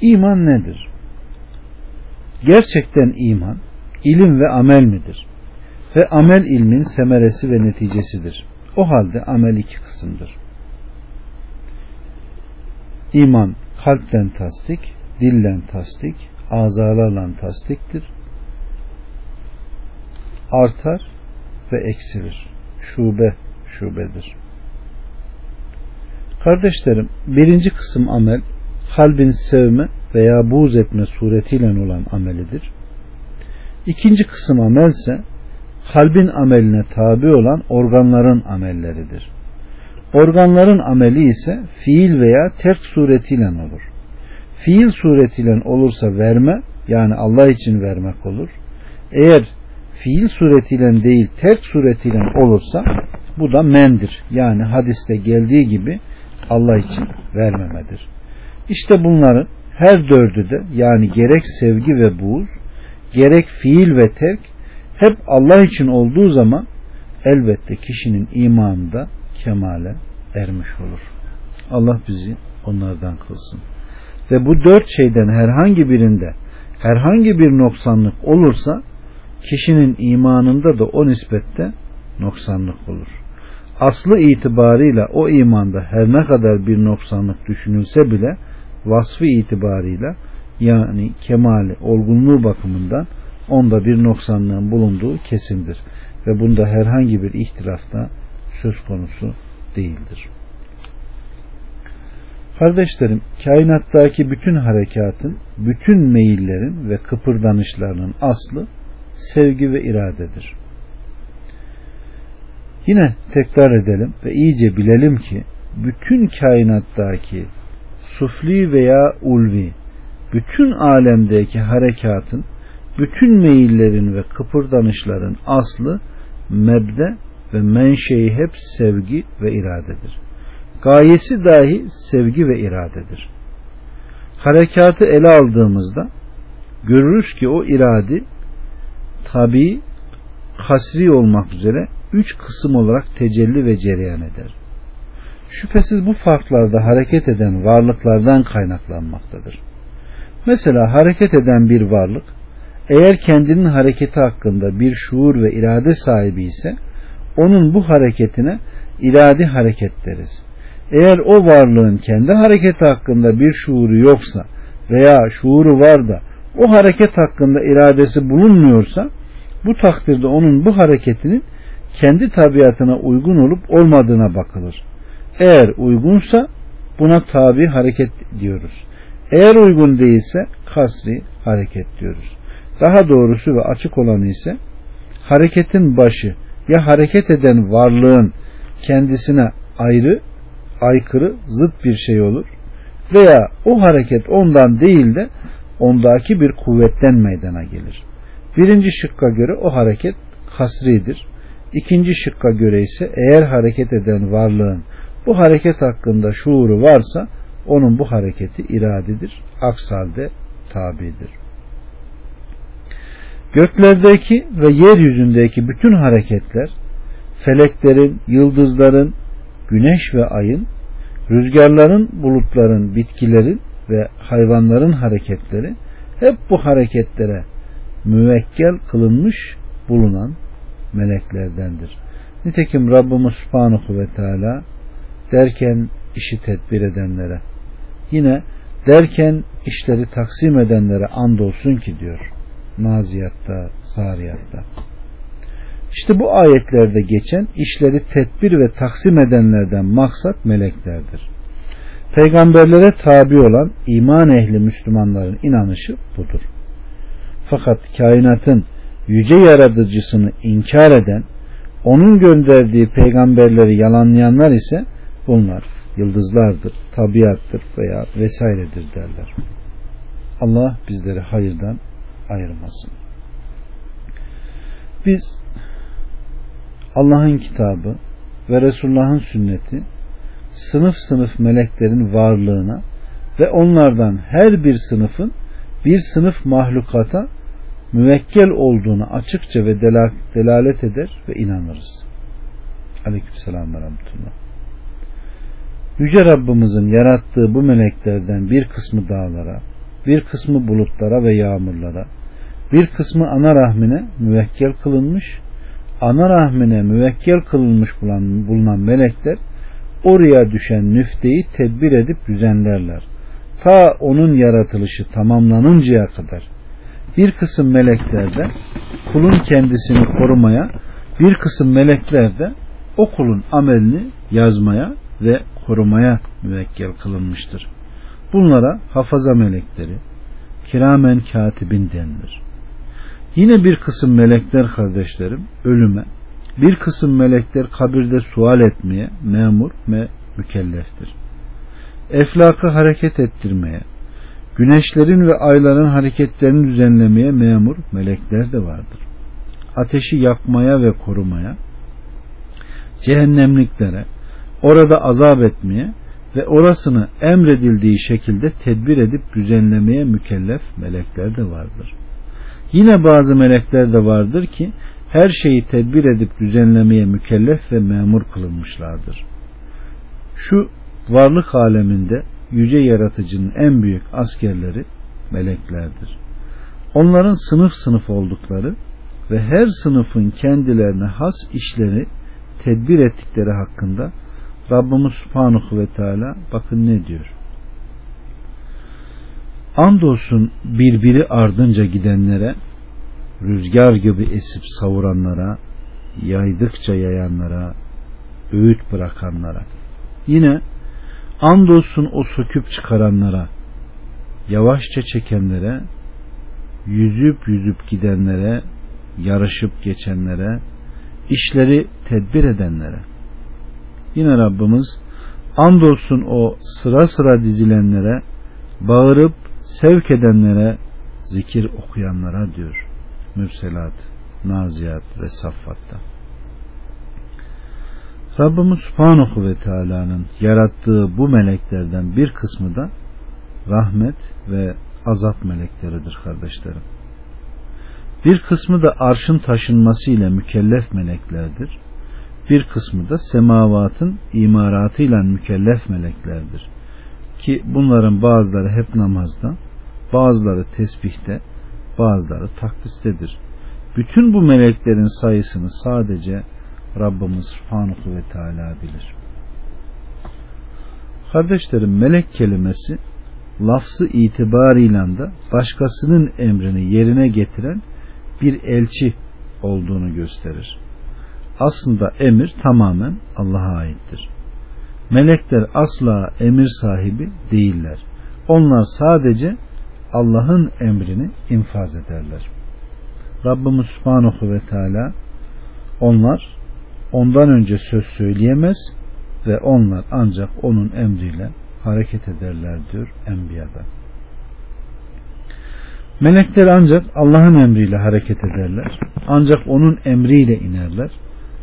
İman nedir? Gerçekten iman, ilim ve amel midir? Ve amel ilmin semeresi ve neticesidir. O halde amel iki kısımdır. İman kalpten tasdik, dillen tasdik, azalarla tasdiktir. Artar ve eksilir. Şube şubedir. Kardeşlerim, birinci kısım amel, kalbin sevme veya buğz etme suretiyle olan amelidir. İkinci kısım amel ise kalbin ameline tabi olan organların amelleridir. Organların ameli ise fiil veya terk suretiyle olur. Fiil suretiyle olursa verme yani Allah için vermek olur. Eğer fiil suretiyle değil terk suretiyle olursa bu da mendir. Yani hadiste geldiği gibi Allah için vermemedir. İşte bunların her dördü de yani gerek sevgi ve buğz, gerek fiil ve terk hep Allah için olduğu zaman elbette kişinin imanında kemale ermiş olur. Allah bizi onlardan kılsın. Ve bu dört şeyden herhangi birinde herhangi bir noksanlık olursa kişinin imanında da o nispette noksanlık olur. Aslı itibarıyla o imanda her ne kadar bir noksanlık düşünülse bile vasfı itibarıyla yani kemali, olgunluğu bakımından onda bir noksanlığın bulunduğu kesindir. Ve bunda herhangi bir ihtilafta söz konusu değildir. Kardeşlerim, kainattaki bütün harekatın, bütün meyillerin ve kıpırdanışlarının aslı sevgi ve iradedir. Yine tekrar edelim ve iyice bilelim ki bütün kainattaki sufli veya ulvi, bütün alemdeki harekatın, bütün meyillerin ve kıpırdanışların aslı mebde ve menşei hep sevgi ve iradedir. Gayesi dahi sevgi ve iradedir. Harekatı ele aldığımızda görürüz ki o irade tabi kasri olmak üzere üç kısım olarak tecelli ve cereyan eder. Şüphesiz bu farklarda hareket eden varlıklardan kaynaklanmaktadır. Mesela hareket eden bir varlık eğer kendinin hareketi hakkında bir şuur ve irade sahibi ise onun bu hareketine iradi hareket deriz. Eğer o varlığın kendi hareketi hakkında bir şuuru yoksa veya şuuru var da o hareket hakkında iradesi bulunmuyorsa bu takdirde onun bu hareketinin kendi tabiatına uygun olup olmadığına bakılır. Eğer uygunsa buna tabi hareket diyoruz. Eğer uygun değilse kasri hareket diyoruz. Daha doğrusu ve açık olanı ise hareketin başı ya hareket eden varlığın kendisine ayrı, aykırı, zıt bir şey olur veya o hareket ondan değil de ondaki bir kuvvetten meydana gelir. Birinci şıkka göre o hareket kasridir. İkinci şıkka göre ise eğer hareket eden varlığın bu hareket hakkında şuuru varsa onun bu hareketi iradidir. Aksalde tabidir. Göklerdeki ve yeryüzündeki bütün hareketler feleklerin, yıldızların, güneş ve ayın, rüzgarların, bulutların, bitkilerin ve hayvanların hareketleri hep bu hareketlere müvekkel kılınmış bulunan meleklerdendir. Nitekim Rabbimiz Subhanahu ve Teala derken işi tedbir edenlere yine derken işleri taksim edenlere andolsun ki diyor. Naziyatta, Zariyatta. İşte bu ayetlerde geçen işleri tedbir ve taksim edenlerden maksat meleklerdir. Peygamberlere tabi olan iman ehli Müslümanların inanışı budur. Fakat kainatın yüce yaratıcısını inkar eden, onun gönderdiği peygamberleri yalanlayanlar ise bunlar yıldızlardır, tabiattır veya vesairedir derler. Allah bizleri hayırdan ayırmasın. Biz Allah'ın kitabı ve Resulullah'ın sünneti sınıf sınıf meleklerin varlığına ve onlardan her bir sınıfın bir sınıf mahlukata müvekkel olduğunu açıkça ve delalet eder ve inanırız. Aleykümselam ve rahmetullah. Yüce Rabbimizin yarattığı bu meleklerden bir kısmı dağlara, bir kısmı bulutlara ve yağmurlara, bir kısmı ana rahmine müvekkel kılınmış, ana rahmine müvekkel kılınmış bulunan, bulunan melekler oraya düşen nüfteyi tedbir edip düzenlerler. Ta onun yaratılışı tamamlanıncaya kadar. Bir kısım melekler de kulun kendisini korumaya, bir kısım melekler de o kulun amelini yazmaya ve korumaya müvekkel kılınmıştır. Bunlara hafaza melekleri, kiramen katibin denilir. Yine bir kısım melekler kardeşlerim ölüme, bir kısım melekler kabirde sual etmeye memur ve mükelleftir. Eflakı hareket ettirmeye, güneşlerin ve ayların hareketlerini düzenlemeye memur melekler de vardır. Ateşi yakmaya ve korumaya, cehennemliklere, orada azap etmeye ve orasını emredildiği şekilde tedbir edip düzenlemeye mükellef melekler de vardır. Yine bazı melekler de vardır ki her şeyi tedbir edip düzenlemeye mükellef ve memur kılınmışlardır. Şu varlık aleminde yüce yaratıcının en büyük askerleri meleklerdir. Onların sınıf sınıf oldukları ve her sınıfın kendilerine has işleri tedbir ettikleri hakkında Rabbimiz Subhanahu ve Teala bakın ne diyor. Andolsun birbiri ardınca gidenlere, rüzgar gibi esip savuranlara, yaydıkça yayanlara, öğüt bırakanlara. Yine andolsun o söküp çıkaranlara, yavaşça çekenlere, yüzüp yüzüp gidenlere, yarışıp geçenlere, işleri tedbir edenlere. Yine Rabbimiz andolsun o sıra sıra dizilenlere, bağırıp sevk edenlere, zikir okuyanlara diyor. Mürselat, Naziyat ve Saffat'ta. Rabbimiz Subhanahu ve Teala'nın yarattığı bu meleklerden bir kısmı da rahmet ve azap melekleridir kardeşlerim. Bir kısmı da arşın taşınması ile mükellef meleklerdir. Bir kısmı da semavatın imaratıyla mükellef meleklerdir. Ki bunların bazıları hep namazda, bazıları tesbihte, bazıları takdistedir. Bütün bu meleklerin sayısını sadece Rabbimiz Subhanahu ve Teala bilir. Kardeşlerim melek kelimesi lafzı itibarıyla da başkasının emrini yerine getiren bir elçi olduğunu gösterir. Aslında emir tamamen Allah'a aittir. Melekler asla emir sahibi değiller. Onlar sadece Allah'ın emrini infaz ederler. Rabbimiz Subhanahu ve Teala onlar ondan önce söz söyleyemez ve onlar ancak onun emriyle hareket ederler diyor Enbiya'da. Melekler ancak Allah'ın emriyle hareket ederler. Ancak onun emriyle inerler.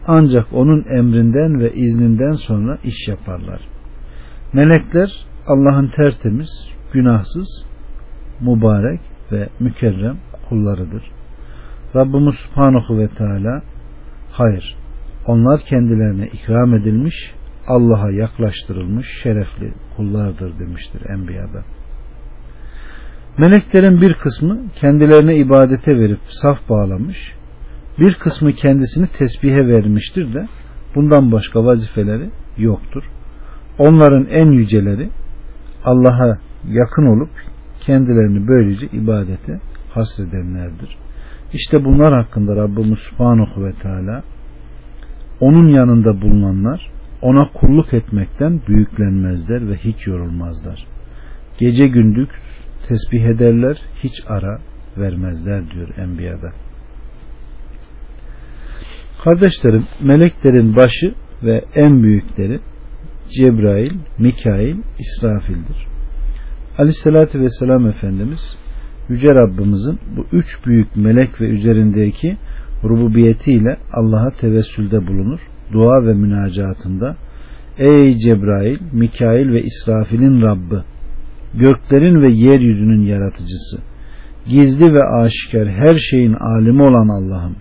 Ancak onun emrinden ve izninden sonra iş yaparlar. Melekler Allah'ın tertemiz, günahsız, mübarek ve mükerrem kullarıdır. Rabbimiz Subhanahu ve Teala hayır onlar kendilerine ikram edilmiş Allah'a yaklaştırılmış şerefli kullardır demiştir Enbiya'da. Meleklerin bir kısmı kendilerine ibadete verip saf bağlamış, bir kısmı kendisini tesbihe vermiştir de bundan başka vazifeleri yoktur. Onların en yüceleri Allah'a yakın olup kendilerini böylece ibadete hasredenlerdir. İşte bunlar hakkında Rabbimiz Subhanahu ve Teala onun yanında bulunanlar ona kulluk etmekten büyüklenmezler ve hiç yorulmazlar. Gece gündüz tesbih ederler, hiç ara vermezler diyor Enbiya'da. Kardeşlerim, meleklerin başı ve en büyükleri Cebrail, Mikail, İsrafil'dir. Aleyhissalatü vesselam Efendimiz Yüce Rabbimizin bu üç büyük melek ve üzerindeki rububiyetiyle Allah'a tevessülde bulunur. Dua ve münacatında Ey Cebrail, Mikail ve İsrafil'in Rabbi, göklerin ve yeryüzünün yaratıcısı, gizli ve aşikar her şeyin alimi olan Allah'ım,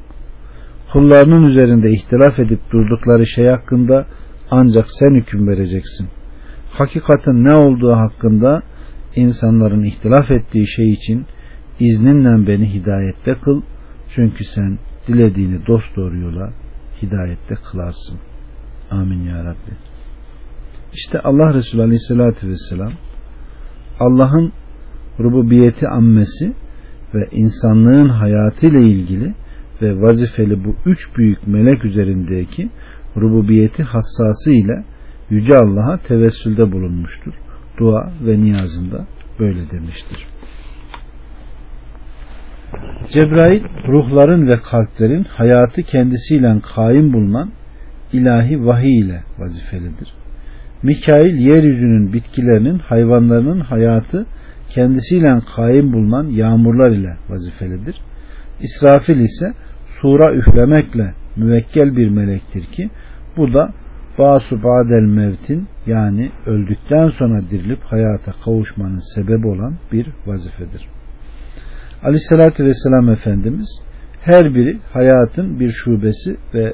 kullarının üzerinde ihtilaf edip durdukları şey hakkında ancak sen hüküm vereceksin. Hakikatin ne olduğu hakkında insanların ihtilaf ettiği şey için izninle beni hidayette kıl. Çünkü sen dilediğini dost doğru yola hidayette kılarsın. Amin ya Rabbi. İşte Allah Resulü Aleyhisselatü Vesselam Allah'ın rububiyeti ammesi ve insanlığın hayatı ile ilgili ve vazifeli bu üç büyük melek üzerindeki rububiyeti hassası ile Yüce Allah'a tevessülde bulunmuştur. Dua ve niyazında böyle demiştir. Cebrail ruhların ve kalplerin hayatı kendisiyle kaim bulunan ilahi vahiy ile vazifelidir. Mikail yeryüzünün bitkilerinin hayvanlarının hayatı kendisiyle kaim bulunan yağmurlar ile vazifelidir. İsrafil ise sura üflemekle müvekkel bir melektir ki bu da Basu Badel Mevt'in yani öldükten sonra dirilip hayata kavuşmanın sebebi olan bir vazifedir. Aleyhissalatü Vesselam Efendimiz her biri hayatın bir şubesi ve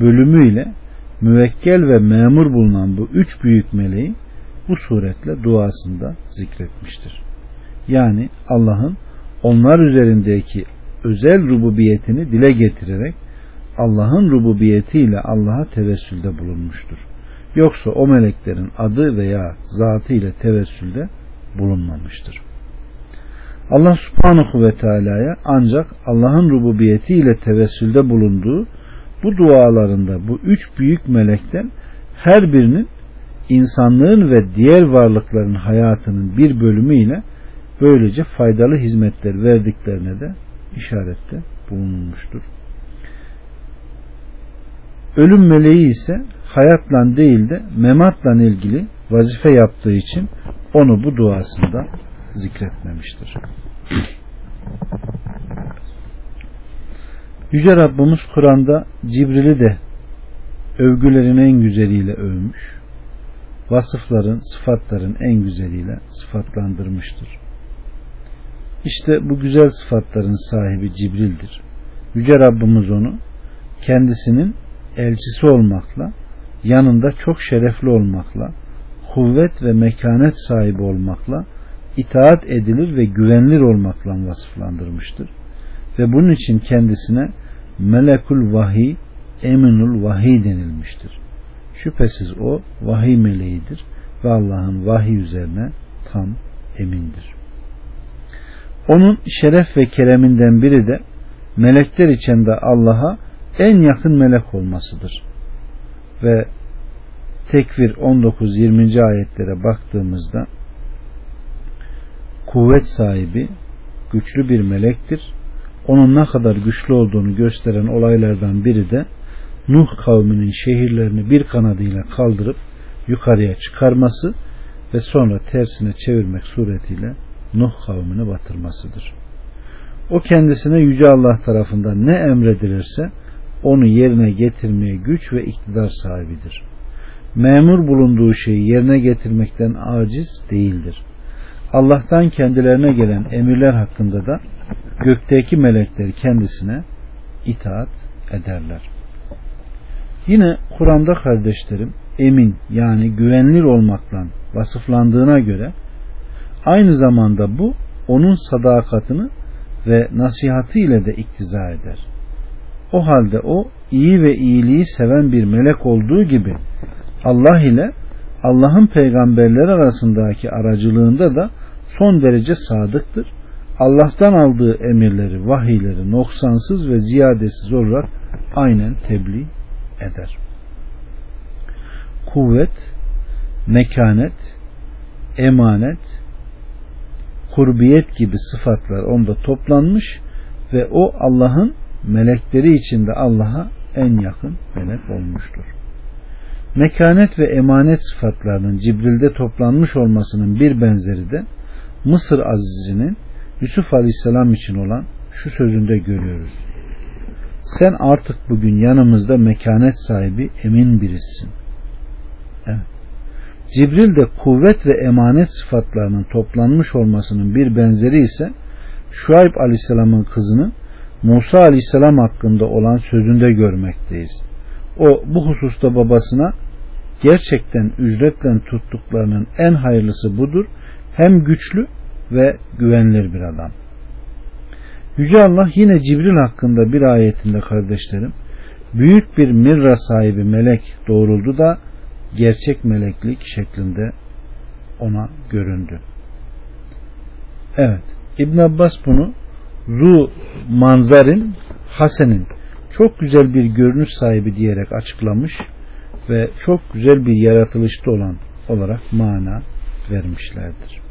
bölümüyle müvekkel ve memur bulunan bu üç büyük meleği bu suretle duasında zikretmiştir. Yani Allah'ın onlar üzerindeki özel rububiyetini dile getirerek Allah'ın rububiyetiyle Allah'a tevessülde bulunmuştur. Yoksa o meleklerin adı veya zatı ile tevessülde bulunmamıştır. Allah subhanahu ve teala'ya ancak Allah'ın rububiyeti ile tevessülde bulunduğu bu dualarında bu üç büyük melekten her birinin insanlığın ve diğer varlıkların hayatının bir bölümüyle böylece faydalı hizmetler verdiklerine de işarette bulunmuştur. Ölüm meleği ise hayatla değil de mematla ilgili vazife yaptığı için onu bu duasında zikretmemiştir. Yüce Rabbimiz Kur'an'da Cibril'i de övgülerin en güzeliyle övmüş. Vasıfların, sıfatların en güzeliyle sıfatlandırmıştır. İşte bu güzel sıfatların sahibi Cibril'dir. Yüce Rabbimiz onu kendisinin elçisi olmakla, yanında çok şerefli olmakla, kuvvet ve mekanet sahibi olmakla, itaat edilir ve güvenilir olmakla vasıflandırmıştır. Ve bunun için kendisine melekul vahiy, eminul vahiy denilmiştir. Şüphesiz o vahiy meleğidir ve Allah'ın vahiy üzerine tam emindir. Onun şeref ve kereminden biri de melekler içinde Allah'a en yakın melek olmasıdır. Ve Tekvir 19-20. ayetlere baktığımızda kuvvet sahibi güçlü bir melektir. Onun ne kadar güçlü olduğunu gösteren olaylardan biri de Nuh kavminin şehirlerini bir kanadıyla kaldırıp yukarıya çıkarması ve sonra tersine çevirmek suretiyle Nuh kavmini batırmasıdır. O kendisine Yüce Allah tarafından ne emredilirse onu yerine getirmeye güç ve iktidar sahibidir. Memur bulunduğu şeyi yerine getirmekten aciz değildir. Allah'tan kendilerine gelen emirler hakkında da gökteki melekler kendisine itaat ederler. Yine Kur'an'da kardeşlerim emin yani güvenilir olmakla vasıflandığına göre aynı zamanda bu onun sadakatini ve nasihatı ile de iktiza eder. O halde o iyi ve iyiliği seven bir melek olduğu gibi Allah ile Allah'ın peygamberleri arasındaki aracılığında da son derece sadıktır. Allah'tan aldığı emirleri, vahiyleri noksansız ve ziyadesiz olarak aynen tebliğ eder. Kuvvet, mekanet, emanet, kurbiyet gibi sıfatlar onda toplanmış ve o Allah'ın melekleri içinde Allah'a en yakın melek olmuştur. Mekanet ve emanet sıfatlarının Cibril'de toplanmış olmasının bir benzeri de Mısır azizinin Yusuf Aleyhisselam için olan şu sözünde görüyoruz. Sen artık bugün yanımızda mekanet sahibi emin birisin. Evet. Cibril de kuvvet ve emanet sıfatlarının toplanmış olmasının bir benzeri ise Şuayb Aleyhisselam'ın kızını Musa Aleyhisselam hakkında olan sözünde görmekteyiz. O bu hususta babasına gerçekten ücretle tuttuklarının en hayırlısı budur. Hem güçlü ve güvenilir bir adam. Yüce Allah yine Cibril hakkında bir ayetinde kardeşlerim büyük bir mirra sahibi melek doğruldu da gerçek meleklik şeklinde ona göründü. Evet. İbn Abbas bunu Zu Manzar'in Hasen'in çok güzel bir görünüş sahibi diyerek açıklamış ve çok güzel bir yaratılışta olan olarak mana vermişlerdir.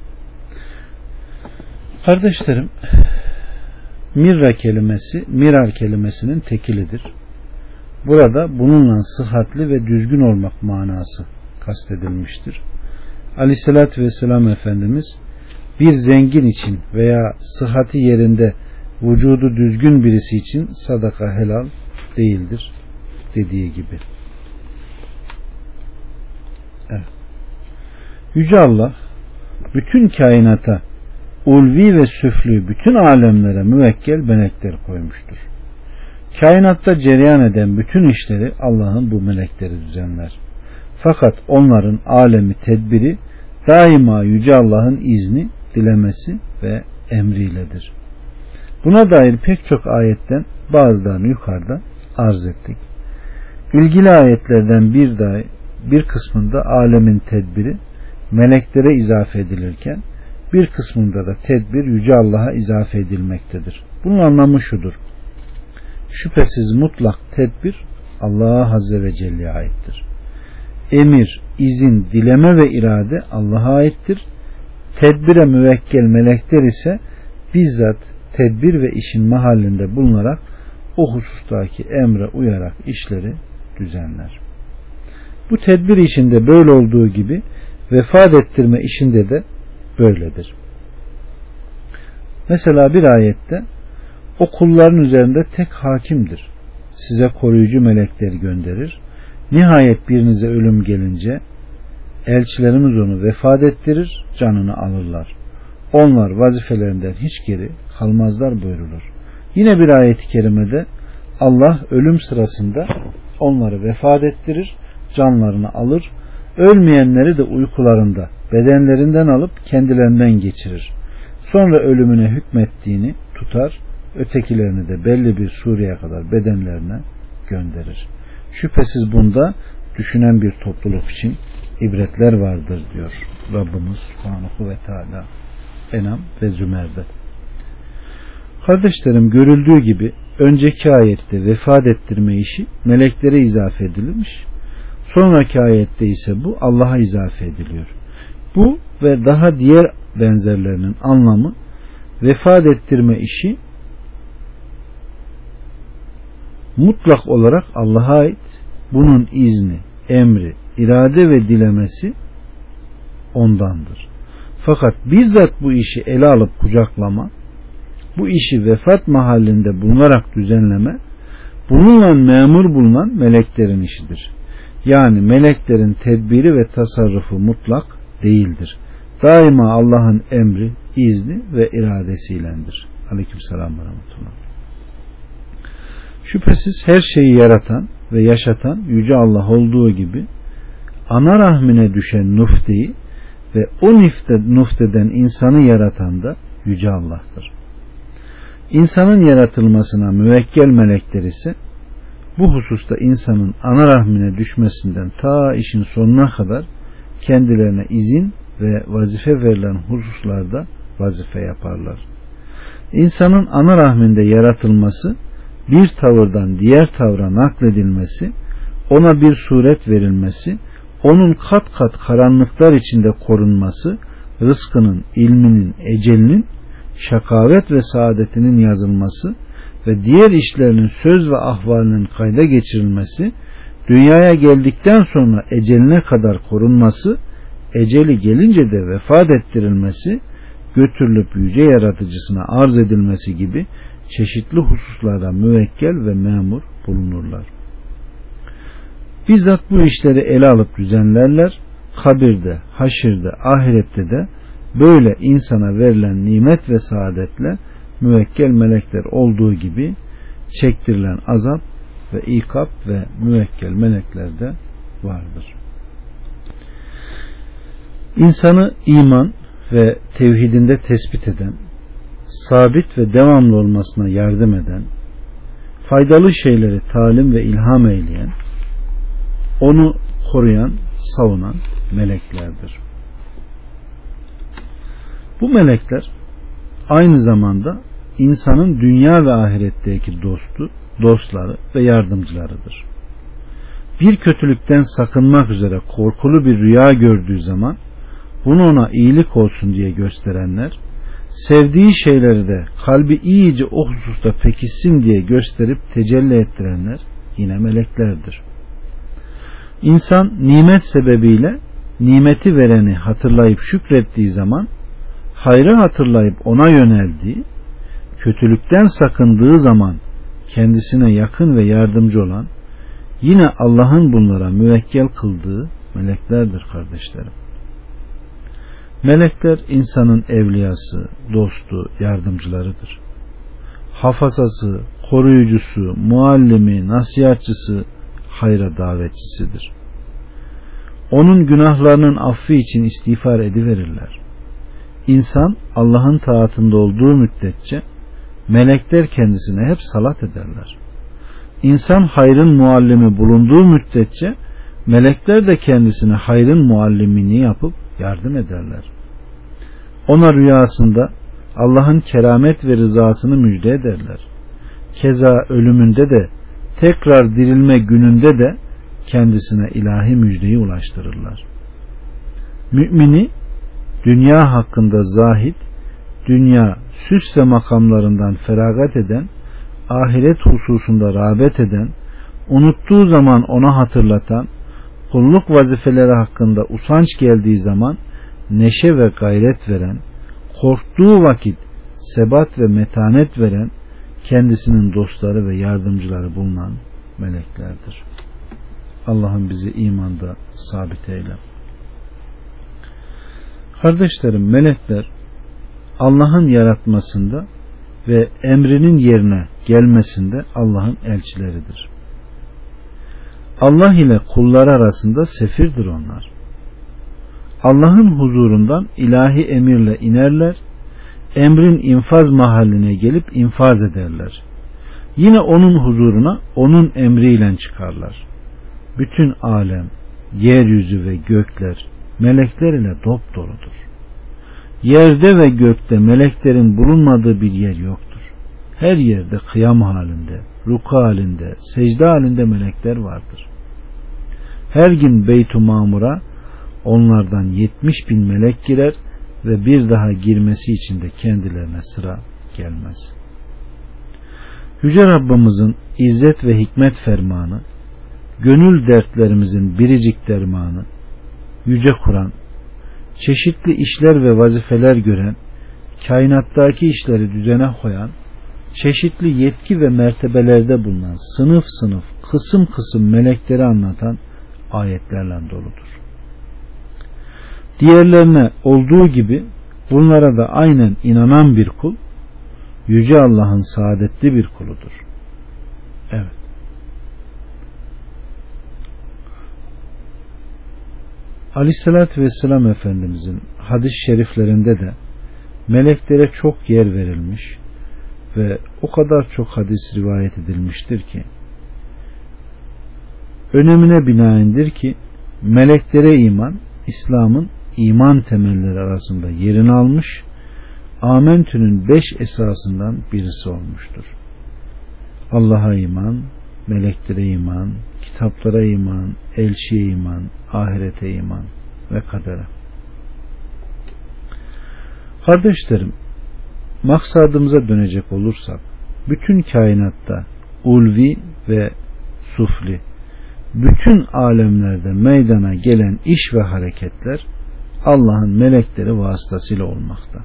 Kardeşlerim, mirra kelimesi, mirar kelimesinin tekilidir. Burada bununla sıhhatli ve düzgün olmak manası kastedilmiştir. Aleyhissalatü Vesselam Efendimiz bir zengin için veya sıhhati yerinde vücudu düzgün birisi için sadaka helal değildir dediği gibi. Evet. Yüce Allah bütün kainata ulvi ve süflü bütün alemlere müvekkel melekler koymuştur. Kainatta cereyan eden bütün işleri Allah'ın bu melekleri düzenler. Fakat onların alemi tedbiri daima Yüce Allah'ın izni, dilemesi ve emriyledir. Buna dair pek çok ayetten bazılarını yukarıda arz ettik. İlgili ayetlerden bir daha bir kısmında alemin tedbiri meleklere izafe edilirken bir kısmında da tedbir Yüce Allah'a izafe edilmektedir. Bunun anlamı şudur. Şüphesiz mutlak tedbir Allah'a Azze ve Celle'ye aittir. Emir, izin, dileme ve irade Allah'a aittir. Tedbire müvekkel melekler ise bizzat tedbir ve işin mahallinde bulunarak o husustaki emre uyarak işleri düzenler. Bu tedbir işinde böyle olduğu gibi vefat ettirme işinde de böyledir. Mesela bir ayette o kulların üzerinde tek hakimdir. Size koruyucu melekleri gönderir. Nihayet birinize ölüm gelince elçilerimiz onu vefat ettirir, canını alırlar. Onlar vazifelerinden hiç geri kalmazlar buyurulur. Yine bir ayet-i kerimede Allah ölüm sırasında onları vefat ettirir, canlarını alır, ölmeyenleri de uykularında bedenlerinden alıp kendilerinden geçirir. Sonra ölümüne hükmettiğini tutar, ötekilerini de belli bir sureye kadar bedenlerine gönderir. Şüphesiz bunda düşünen bir topluluk için ibretler vardır diyor Rabbimiz Subhanahu ve Teala Enam ve Zümer'de. Kardeşlerim görüldüğü gibi önceki ayette vefat ettirme işi meleklere izafe edilmiş. Sonraki ayette ise bu Allah'a izafe ediliyor. Bu ve daha diğer benzerlerinin anlamı vefat ettirme işi mutlak olarak Allah'a ait bunun izni, emri, irade ve dilemesi ondandır. Fakat bizzat bu işi ele alıp kucaklama, bu işi vefat mahallinde bulunarak düzenleme, bununla memur bulunan meleklerin işidir. Yani meleklerin tedbiri ve tasarrufu mutlak değildir. Daima Allah'ın emri, izni ve iradesiylendir. Aleyküm selam ve rahmetullah. Şüphesiz her şeyi yaratan ve yaşatan Yüce Allah olduğu gibi ana rahmine düşen nufteyi ve o nifte, nufteden insanı yaratan da Yüce Allah'tır. İnsanın yaratılmasına müvekkel melekler ise bu hususta insanın ana rahmine düşmesinden ta işin sonuna kadar kendilerine izin ve vazife verilen hususlarda vazife yaparlar. İnsanın ana rahminde yaratılması bir tavırdan diğer tavra nakledilmesi, ona bir suret verilmesi, onun kat kat karanlıklar içinde korunması, rızkının, ilminin, ecelinin, şakavet ve saadetinin yazılması ve diğer işlerinin söz ve ahvalinin kayda geçirilmesi, dünyaya geldikten sonra eceline kadar korunması, eceli gelince de vefat ettirilmesi, götürülüp yüce yaratıcısına arz edilmesi gibi çeşitli hususlarda müvekkel ve memur bulunurlar. Bizzat bu işleri ele alıp düzenlerler. Kabirde, haşirde, ahirette de böyle insana verilen nimet ve saadetle müvekkel melekler olduğu gibi çektirilen azap ve ikap ve müvekkel melekler de vardır. İnsanı iman ve tevhidinde tespit eden, sabit ve devamlı olmasına yardım eden, faydalı şeyleri talim ve ilham eyleyen, onu koruyan, savunan meleklerdir. Bu melekler aynı zamanda insanın dünya ve ahiretteki dostu, dostları ve yardımcılarıdır. Bir kötülükten sakınmak üzere korkulu bir rüya gördüğü zaman bunu ona iyilik olsun diye gösterenler, sevdiği şeyleri de kalbi iyice o hususta pekişsin diye gösterip tecelli ettirenler yine meleklerdir. İnsan nimet sebebiyle nimeti vereni hatırlayıp şükrettiği zaman hayrı hatırlayıp ona yöneldiği, kötülükten sakındığı zaman kendisine yakın ve yardımcı olan, yine Allah'ın bunlara müvekkel kıldığı meleklerdir kardeşlerim. Melekler insanın evliyası, dostu, yardımcılarıdır. Hafazası, koruyucusu, muallimi, nasihatçısı, hayra davetçisidir. Onun günahlarının affı için istiğfar ediverirler. İnsan Allah'ın taatında olduğu müddetçe melekler kendisine hep salat ederler. İnsan hayrın muallimi bulunduğu müddetçe melekler de kendisine hayrın muallimini yapıp yardım ederler. Ona rüyasında Allah'ın keramet ve rızasını müjde ederler. Keza ölümünde de tekrar dirilme gününde de kendisine ilahi müjdeyi ulaştırırlar. Mümini dünya hakkında zahit, dünya süs ve makamlarından feragat eden, ahiret hususunda rağbet eden, unuttuğu zaman ona hatırlatan, kulluk vazifeleri hakkında usanç geldiği zaman neşe ve gayret veren, korktuğu vakit sebat ve metanet veren, kendisinin dostları ve yardımcıları bulunan meleklerdir. Allah'ım bizi imanda sabit eyle. Kardeşlerim melekler Allah'ın yaratmasında ve emrinin yerine gelmesinde Allah'ın elçileridir. Allah ile kullar arasında sefirdir onlar. Allah'ın huzurundan ilahi emirle inerler, emrin infaz mahalline gelip infaz ederler. Yine onun huzuruna onun emriyle çıkarlar. Bütün alem, yeryüzü ve gökler melekler ile dop doludur. Yerde ve gökte meleklerin bulunmadığı bir yer yoktur. Her yerde kıyam halinde, ruku halinde, secde halinde melekler vardır. Her gün Beyt-i Mamur'a onlardan 70 bin melek girer ve bir daha girmesi için de kendilerine sıra gelmez. Yüce Rabbimizin izzet ve hikmet fermanı, gönül dertlerimizin biricik dermanı, Yüce Kur'an, çeşitli işler ve vazifeler gören, kainattaki işleri düzene koyan, çeşitli yetki ve mertebelerde bulunan sınıf sınıf, kısım kısım melekleri anlatan ayetlerle doludur. Diğerlerine olduğu gibi bunlara da aynen inanan bir kul, Yüce Allah'ın saadetli bir kuludur. Evet. Aleyhissalatü Vesselam Efendimizin hadis-i şeriflerinde de meleklere çok yer verilmiş ve o kadar çok hadis rivayet edilmiştir ki önemine binaendir ki meleklere iman İslam'ın iman temelleri arasında yerini almış Amentü'nün beş esasından birisi olmuştur. Allah'a iman, meleklere iman, kitaplara iman, elçiye iman, ahirete iman ve kadere. Kardeşlerim, maksadımıza dönecek olursak, bütün kainatta ulvi ve sufli, bütün alemlerde meydana gelen iş ve hareketler Allah'ın melekleri vasıtasıyla olmakta.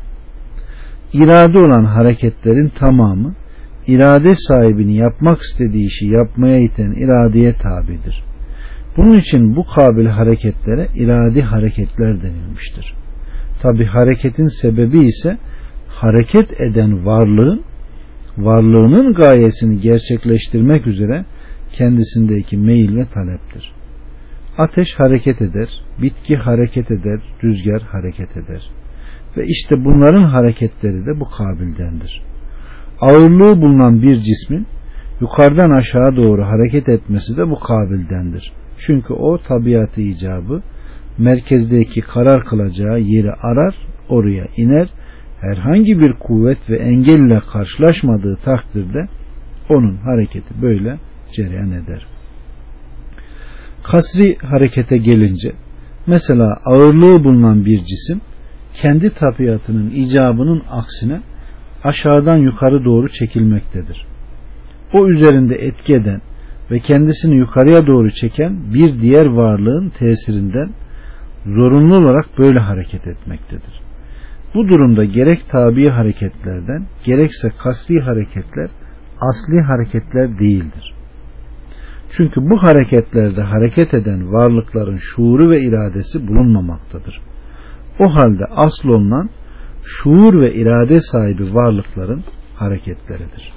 İrade olan hareketlerin tamamı irade sahibini yapmak istediği işi yapmaya iten iradeye tabidir. Bunun için bu kabil hareketlere iradi hareketler denilmiştir. Tabi hareketin sebebi ise hareket eden varlığın varlığının gayesini gerçekleştirmek üzere kendisindeki meyil ve taleptir. Ateş hareket eder, bitki hareket eder, rüzgar hareket eder. Ve işte bunların hareketleri de bu kabildendir. Ağırlığı bulunan bir cismin yukarıdan aşağı doğru hareket etmesi de bu kabildendir. Çünkü o tabiatı icabı merkezdeki karar kılacağı yeri arar, oraya iner. Herhangi bir kuvvet ve engelle karşılaşmadığı takdirde onun hareketi böyle cereyan eder. Kasri harekete gelince mesela ağırlığı bulunan bir cisim kendi tabiatının icabının aksine aşağıdan yukarı doğru çekilmektedir. O üzerinde etki eden ve kendisini yukarıya doğru çeken bir diğer varlığın tesirinden zorunlu olarak böyle hareket etmektedir. Bu durumda gerek tabi hareketlerden gerekse kasri hareketler asli hareketler değildir. Çünkü bu hareketlerde hareket eden varlıkların şuuru ve iradesi bulunmamaktadır. O halde asıl olunan şuur ve irade sahibi varlıkların hareketleridir.